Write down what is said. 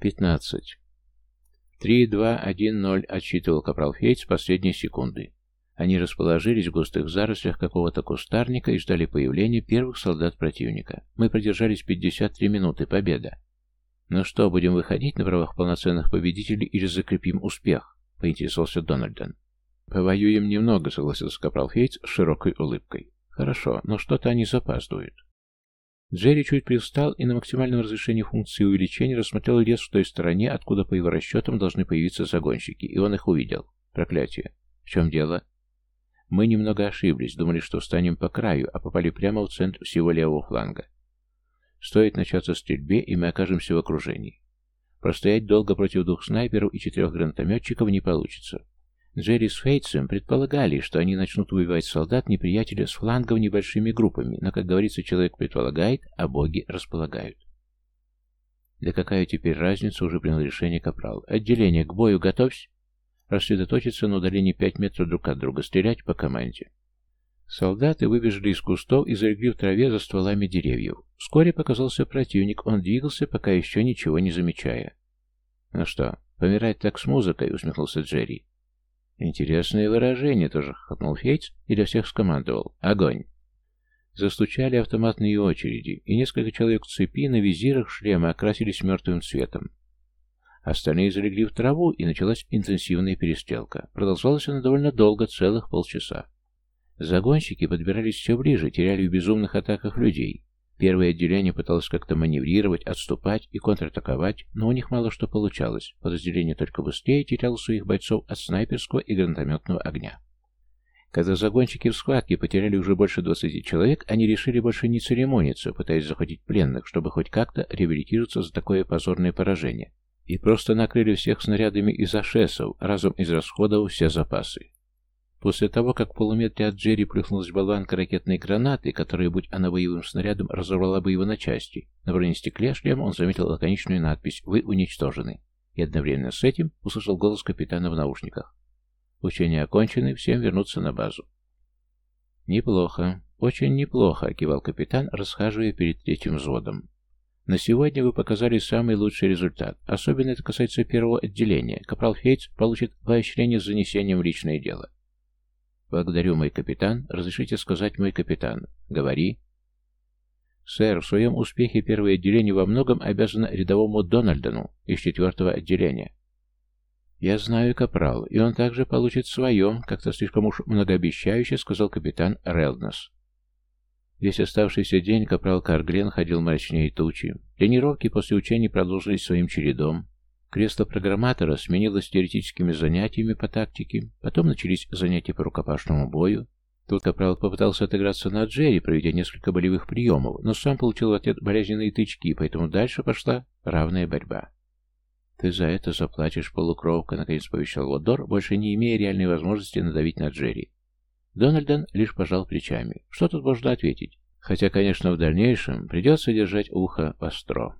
«Пятнадцать». «Три, два, один, ноль», — отсчитывал капрал Фейт с последней секунды. Они расположились в густых зарослях какого-то кустарника и ждали появления первых солдат противника. Мы продержались 53 минуты. Победа. «Ну что, будем выходить на правах полноценных победителей или закрепим успех?» — поинтересовался Дональдон. «Повоюем немного», — согласился Капрал Фейтс с широкой улыбкой. «Хорошо, но что-то они запаздывают». Джерри чуть привстал и на максимальном разрешении функции увеличения рассмотрел лес в той стороне, откуда по его расчетам должны появиться загонщики, и он их увидел. Проклятие. В чем дело? Мы немного ошиблись, думали, что встанем по краю, а попали прямо в центр всего левого фланга. Стоит начаться стрельбе, и мы окажемся в окружении. Простоять долго против двух снайперов и четырех гранатометчиков не получится. Джерри с Фейтсом предполагали, что они начнут убивать солдат неприятеля с флангов небольшими группами, но, как говорится, человек предполагает, а боги располагают. Да какая теперь разница, уже принял решение Капрал. Отделение, к бою готовься. Рассредоточиться на удалении 5 метров друг от друга, стрелять по команде. Солдаты выбежали из кустов и залегли в траве за стволами деревьев. Вскоре показался противник, он двигался, пока еще ничего не замечая. «Ну что, помирать так с музыкой?» — усмехнулся Джерри. «Интересное выражение», — тоже хохотнул Фейтс и для всех скомандовал. «Огонь!» Застучали автоматные очереди, и несколько человек в цепи на визирах шлема окрасились мертвым цветом. Остальные залегли в траву, и началась интенсивная перестрелка. Продолжалась она довольно долго, целых полчаса. Загонщики подбирались все ближе, теряли в безумных атаках людей. Первое отделение пыталось как-то маневрировать, отступать и контратаковать, но у них мало что получалось. Подразделение только быстрее теряло своих бойцов от снайперского и гранатометного огня. Когда загонщики в схватке потеряли уже больше 20 человек, они решили больше не церемониться, пытаясь захватить пленных, чтобы хоть как-то реабилитироваться за такое позорное поражение и просто накрыли всех снарядами из ашесов, разом израсходовав все запасы. После того, как в полуметре от Джерри плюхнулась болванка ракетной гранаты, которая, будь она боевым снарядом, разорвала бы его на части, на бронестекле шлема он заметил лаконичную надпись «Вы уничтожены» и одновременно с этим услышал голос капитана в наушниках. «Учения окончены, всем вернуться на базу». «Неплохо, очень неплохо», — кивал капитан, расхаживая перед третьим взводом. На сегодня вы показали самый лучший результат. Особенно это касается первого отделения. Капрал Фейтс получит поощрение с занесением в личное дело. Благодарю, мой капитан. Разрешите сказать, мой капитан. Говори. Сэр, в своем успехе первое отделение во многом обязано рядовому Дональдону из четвертого отделения. Я знаю, капрал, и он также получит свое, как-то слишком уж многообещающе, сказал капитан Релднес. Весь оставшийся день капрал Карглен ходил мрачнее тучи. Тренировки после учений продолжились своим чередом. Кресло программатора сменилось теоретическими занятиями по тактике, потом начались занятия по рукопашному бою. Тут капрал попытался отыграться на Джерри, проведя несколько болевых приемов, но сам получил в ответ болезненные тычки, поэтому дальше пошла равная борьба. «Ты за это заплатишь, полукровка», — наконец повещал Водор, больше не имея реальной возможности надавить на Джерри. Дональден лишь пожал плечами. Что тут можно ответить? Хотя, конечно, в дальнейшем придется держать ухо востро.